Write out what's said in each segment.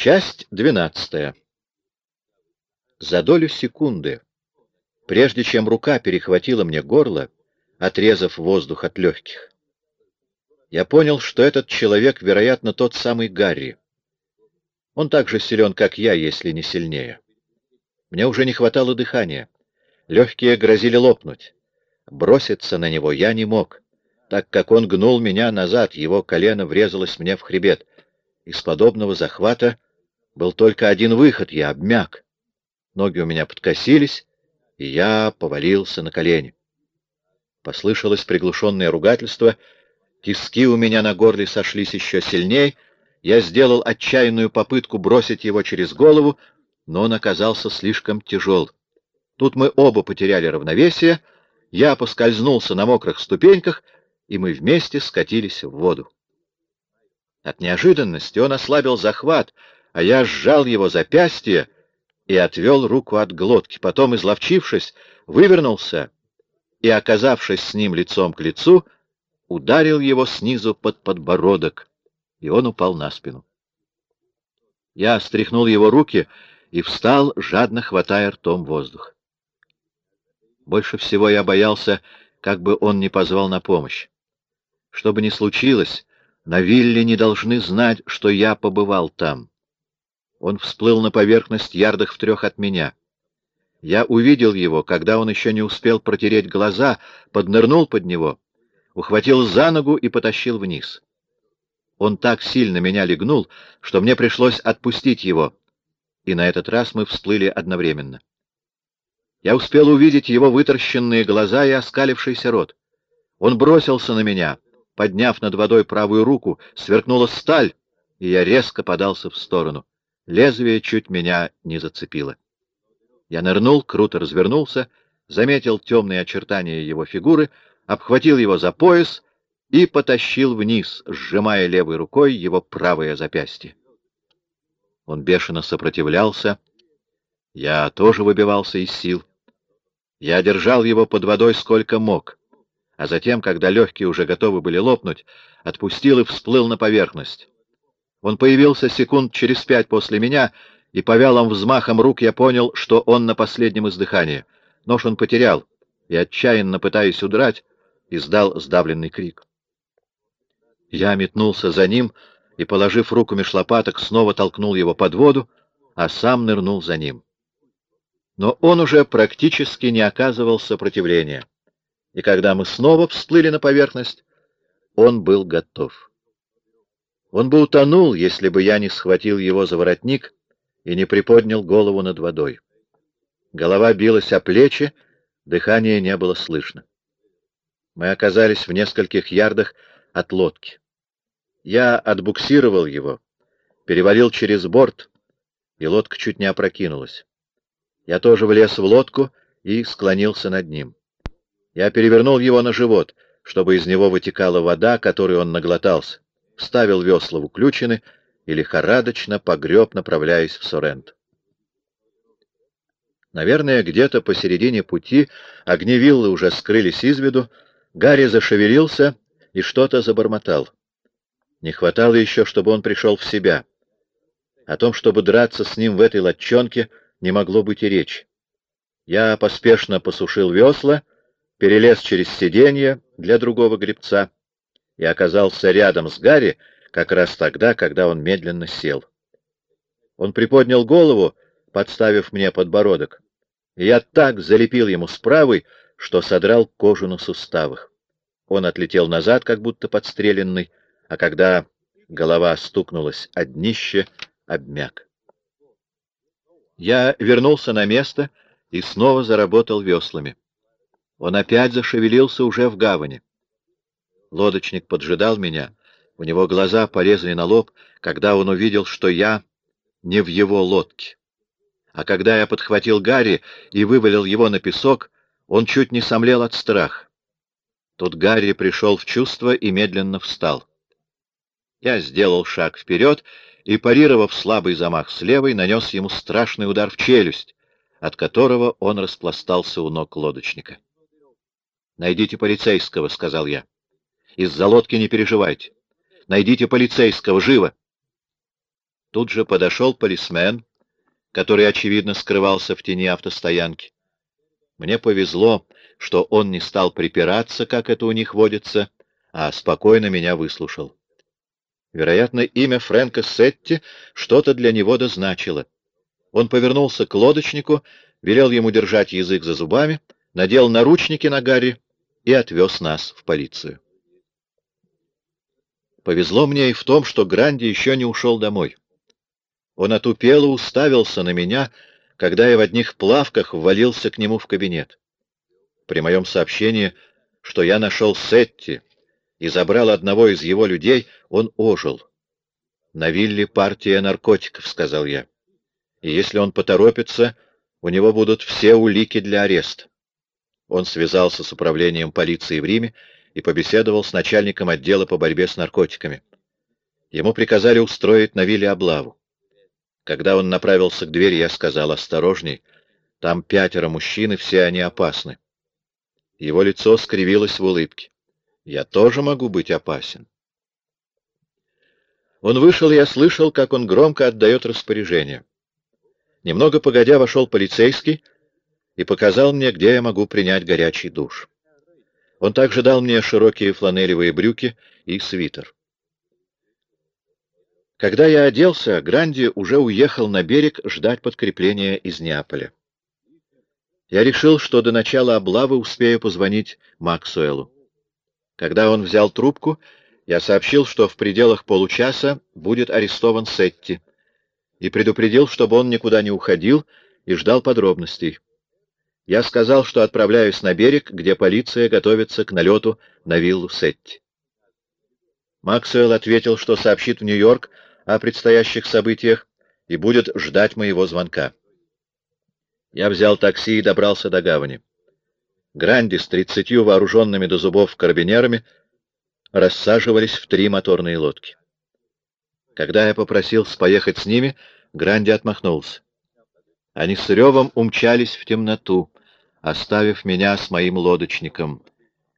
Часть двенадцатая. За долю секунды, прежде чем рука перехватила мне горло, отрезав воздух от легких, я понял, что этот человек, вероятно, тот самый Гарри. Он так же силен, как я, если не сильнее. Мне уже не хватало дыхания. Легкие грозили лопнуть. Броситься на него я не мог, так как он гнул меня назад, его колено врезалось мне в хребет. Из подобного захвата был только один выход — я обмяк. Ноги у меня подкосились, и я повалился на колени. Послышалось приглушенное ругательство, тиски у меня на горле сошлись еще сильней, я сделал отчаянную попытку бросить его через голову, но он оказался слишком тяжел. Тут мы оба потеряли равновесие, я поскользнулся на мокрых ступеньках, и мы вместе скатились в воду. От неожиданности он ослабил захват, а я сжал его запястье и отвел руку от глотки. Потом, изловчившись, вывернулся и, оказавшись с ним лицом к лицу, ударил его снизу под подбородок, и он упал на спину. Я стряхнул его руки и встал, жадно хватая ртом воздух. Больше всего я боялся, как бы он не позвал на помощь. Что бы ни случилось, на вилле не должны знать, что я побывал там. Он всплыл на поверхность ярдах в трех от меня. Я увидел его, когда он еще не успел протереть глаза, поднырнул под него, ухватил за ногу и потащил вниз. Он так сильно меня легнул, что мне пришлось отпустить его, и на этот раз мы всплыли одновременно. Я успел увидеть его вытаращенные глаза и оскалившийся рот. Он бросился на меня, подняв над водой правую руку, сверкнула сталь, и я резко подался в сторону. Лезвие чуть меня не зацепило. Я нырнул, круто развернулся, заметил темные очертания его фигуры, обхватил его за пояс и потащил вниз, сжимая левой рукой его правое запястье. Он бешено сопротивлялся. Я тоже выбивался из сил. Я держал его под водой сколько мог, а затем, когда легкие уже готовы были лопнуть, отпустил и всплыл на поверхность. Он появился секунд через пять после меня, и по вялым взмахам рук я понял, что он на последнем издыхании. Нож он потерял, и, отчаянно пытаясь удрать, издал сдавленный крик. Я метнулся за ним и, положив руку меж лопаток, снова толкнул его под воду, а сам нырнул за ним. Но он уже практически не оказывал сопротивления, и когда мы снова всплыли на поверхность, он был готов. Он бы утонул, если бы я не схватил его за воротник и не приподнял голову над водой. Голова билась о плечи, дыхания не было слышно. Мы оказались в нескольких ярдах от лодки. Я отбуксировал его, перевалил через борт, и лодка чуть не опрокинулась. Я тоже влез в лодку и склонился над ним. Я перевернул его на живот, чтобы из него вытекала вода, которой он наглотался вставил весла в уключины и лихорадочно погреб, направляясь в Сорент. Наверное, где-то посередине пути огневиллы уже скрылись из виду, Гарри зашевелился и что-то забормотал. Не хватало еще, чтобы он пришел в себя. О том, чтобы драться с ним в этой лодчонке, не могло быть и речи. Я поспешно посушил весла, перелез через сиденье для другого гребца и оказался рядом с Гарри как раз тогда, когда он медленно сел. Он приподнял голову, подставив мне подбородок, и я так залепил ему с правой, что содрал кожу на суставах. Он отлетел назад, как будто подстреленный, а когда голова стукнулась о днище, обмяк. Я вернулся на место и снова заработал веслами. Он опять зашевелился уже в гавани. Лодочник поджидал меня. У него глаза полезли на лоб, когда он увидел, что я не в его лодке. А когда я подхватил Гарри и вывалил его на песок, он чуть не сомлел от страха. Тут Гарри пришел в чувство и медленно встал. Я сделал шаг вперед и, парировав слабый замах с левой, нанес ему страшный удар в челюсть, от которого он распластался у ног лодочника. «Найдите полицейского», — сказал я. Из-за лодки не переживайте. Найдите полицейского, живо!» Тут же подошел полисмен, который, очевидно, скрывался в тени автостоянки. Мне повезло, что он не стал припираться, как это у них водится, а спокойно меня выслушал. Вероятно, имя Фрэнка Сетти что-то для него дозначило. Он повернулся к лодочнику, велел ему держать язык за зубами, надел наручники на Гарри и отвез нас в полицию. Повезло мне и в том, что Гранди еще не ушел домой. Он отупело уставился на меня, когда я в одних плавках ввалился к нему в кабинет. При моем сообщении, что я нашел Сетти и забрал одного из его людей, он ожил. «На вилле партия наркотиков», — сказал я. «И если он поторопится, у него будут все улики для ареста». Он связался с управлением полиции в Риме и побеседовал с начальником отдела по борьбе с наркотиками. Ему приказали устроить на вилле облаву. Когда он направился к двери, я сказал, осторожней, там пятеро мужчин, и все они опасны. Его лицо скривилось в улыбке. Я тоже могу быть опасен. Он вышел, я слышал, как он громко отдает распоряжение. Немного погодя вошел полицейский и показал мне, где я могу принять горячий душ. Он также дал мне широкие фланелевые брюки и свитер. Когда я оделся, Гранди уже уехал на берег ждать подкрепления из Неаполя. Я решил, что до начала облавы успею позвонить Максуэлу. Когда он взял трубку, я сообщил, что в пределах получаса будет арестован Сетти, и предупредил, чтобы он никуда не уходил и ждал подробностей. Я сказал, что отправляюсь на берег, где полиция готовится к налету на виллу Сетти. Максвелл ответил, что сообщит в Нью-Йорк о предстоящих событиях и будет ждать моего звонка. Я взял такси и добрался до гавани. Гранди с тридцатью вооруженными до зубов карабинерами рассаживались в три моторные лодки. Когда я попросился поехать с ними, Гранди отмахнулся. Они с ревом умчались в темноту, оставив меня с моим лодочником,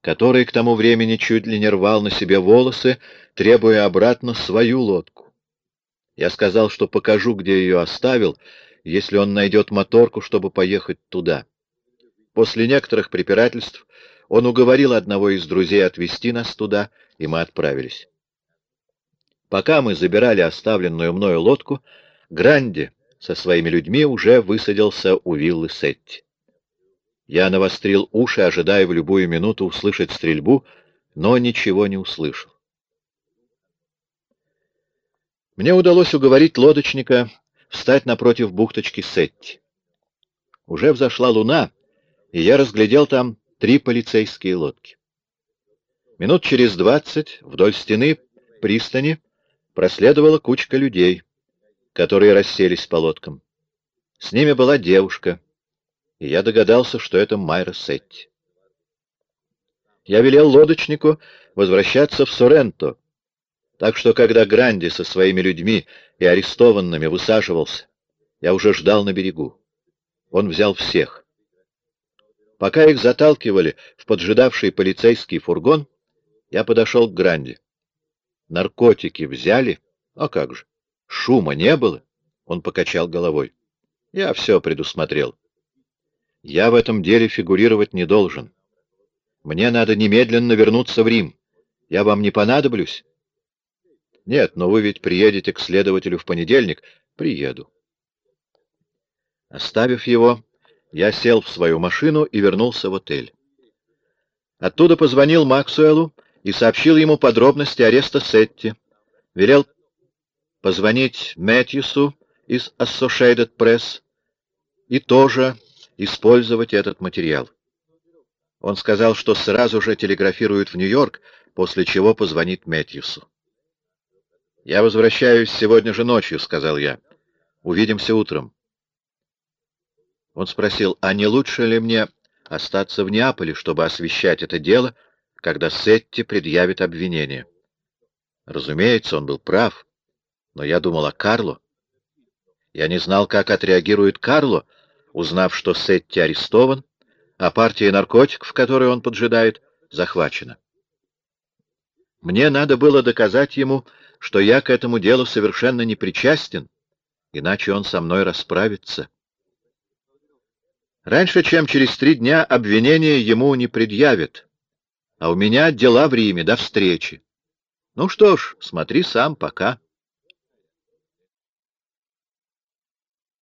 который к тому времени чуть ли не рвал на себе волосы, требуя обратно свою лодку. Я сказал, что покажу, где ее оставил, если он найдет моторку, чтобы поехать туда. После некоторых препирательств он уговорил одного из друзей отвезти нас туда, и мы отправились. Пока мы забирали оставленную мною лодку, Гранди со своими людьми уже высадился у виллы Сетти. Я навострил уши, ожидая в любую минуту услышать стрельбу, но ничего не услышал. Мне удалось уговорить лодочника встать напротив бухточки Сетти. Уже взошла луна, и я разглядел там три полицейские лодки. Минут через двадцать вдоль стены пристани проследовала кучка людей, которые расселись по лодкам. С ними была девушка — и я догадался, что это Майра Сетти. Я велел лодочнику возвращаться в Соренто, так что, когда Гранди со своими людьми и арестованными высаживался, я уже ждал на берегу. Он взял всех. Пока их заталкивали в поджидавший полицейский фургон, я подошел к Гранди. Наркотики взяли? А как же? Шума не было? Он покачал головой. Я все предусмотрел. Я в этом деле фигурировать не должен. Мне надо немедленно вернуться в Рим. Я вам не понадоблюсь? Нет, но вы ведь приедете к следователю в понедельник. Приеду. Оставив его, я сел в свою машину и вернулся в отель. Оттуда позвонил Максуэлу и сообщил ему подробности ареста Сетти. Велел позвонить Мэтьюсу из Associated Press и тоже использовать этот материал. Он сказал, что сразу же телеграфирует в Нью-Йорк, после чего позвонит Мэтьюсу. «Я возвращаюсь сегодня же ночью», — сказал я. «Увидимся утром». Он спросил, а не лучше ли мне остаться в Неаполе, чтобы освещать это дело, когда Сетти предъявит обвинение? Разумеется, он был прав, но я думал о Карло. Я не знал, как отреагирует Карло, — узнав, что Сетти арестован, а партия наркотиков, которую он поджидает, захвачена. Мне надо было доказать ему что я к этому делу совершенно не причастен, иначе он со мной расправится. Раньше, чем через три дня, обвинение ему не предъявят, а у меня дела в Риме, до встречи. Ну что ж, смотри сам, пока.